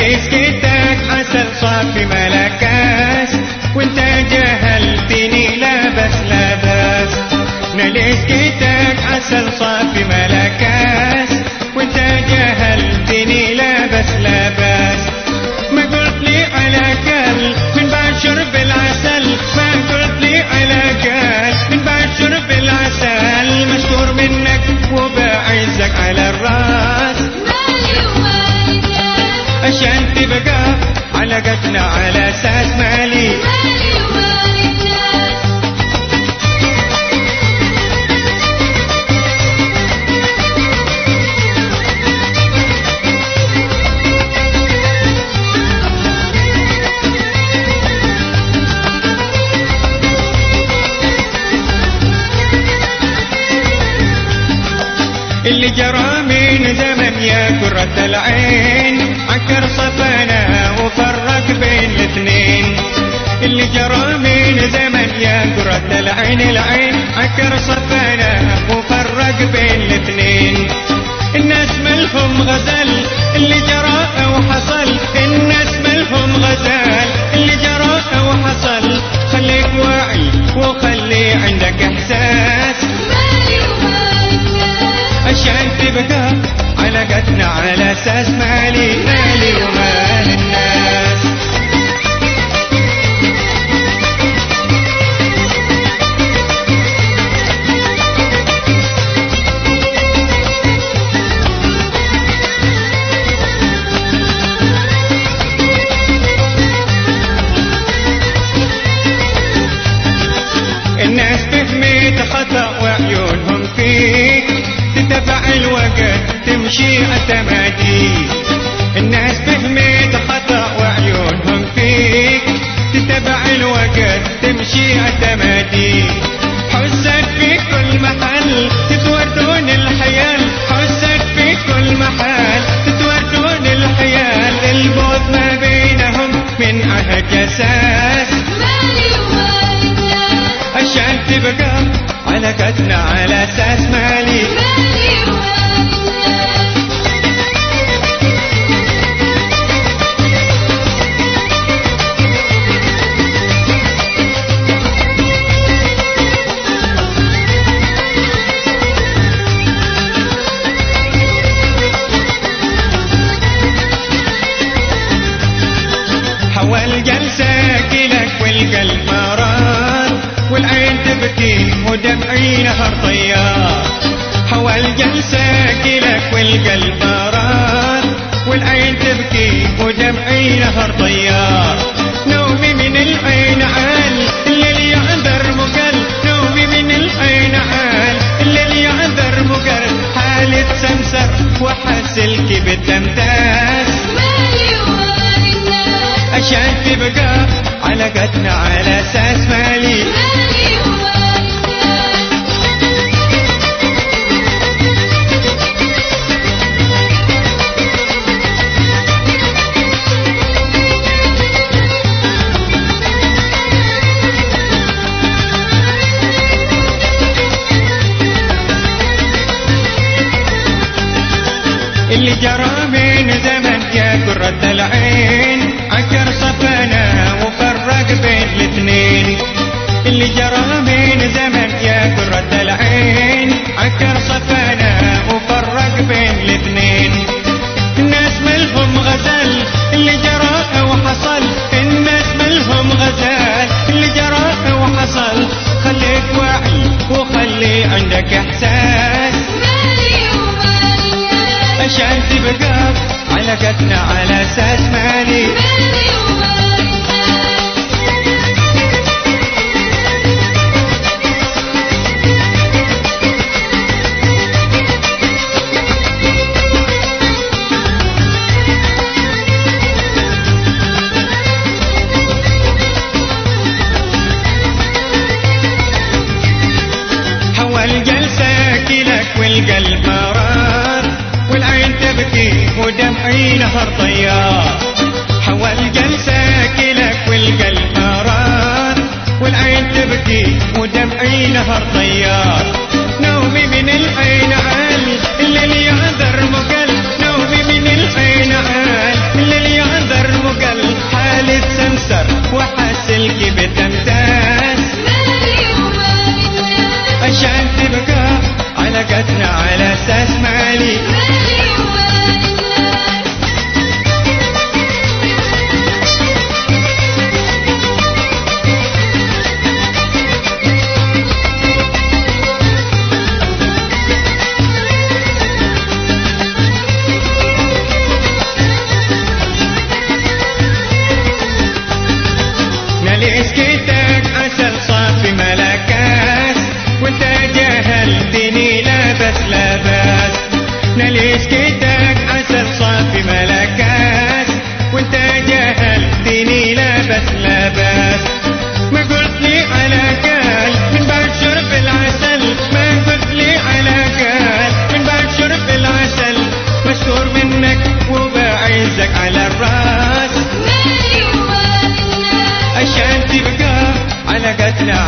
مسكتك عسل صافي ملكاش وانت جهلتني عسل صافي ملكاش وانت جهلتني لا بس لا يا كرة العين عكر صفنا وفرق بين الاثنين. اللي جرى من زمن يا كرة العين العين عكر صفنا وفرق بين الاثنين. الناس ملهم غزل اللي جرى تبقى علاقتنا على أساس مالي. حول جلسك لك والقلب ابكي ودمعي نهر طيار هوى الجلسة كلك والقلب رار والعين تبكي ودمعي نهر طيار نومي من العين عال الليل يعذر مقل. نومي من العين عال الليل يعذر مقل. حالة سمسر وحس الكبد تمتاز. أشان تبقى علاقتنا على أساس مالي. لك احساس مالي ومالي عشان تبقى على كتنا على أساس مالي مالي. harta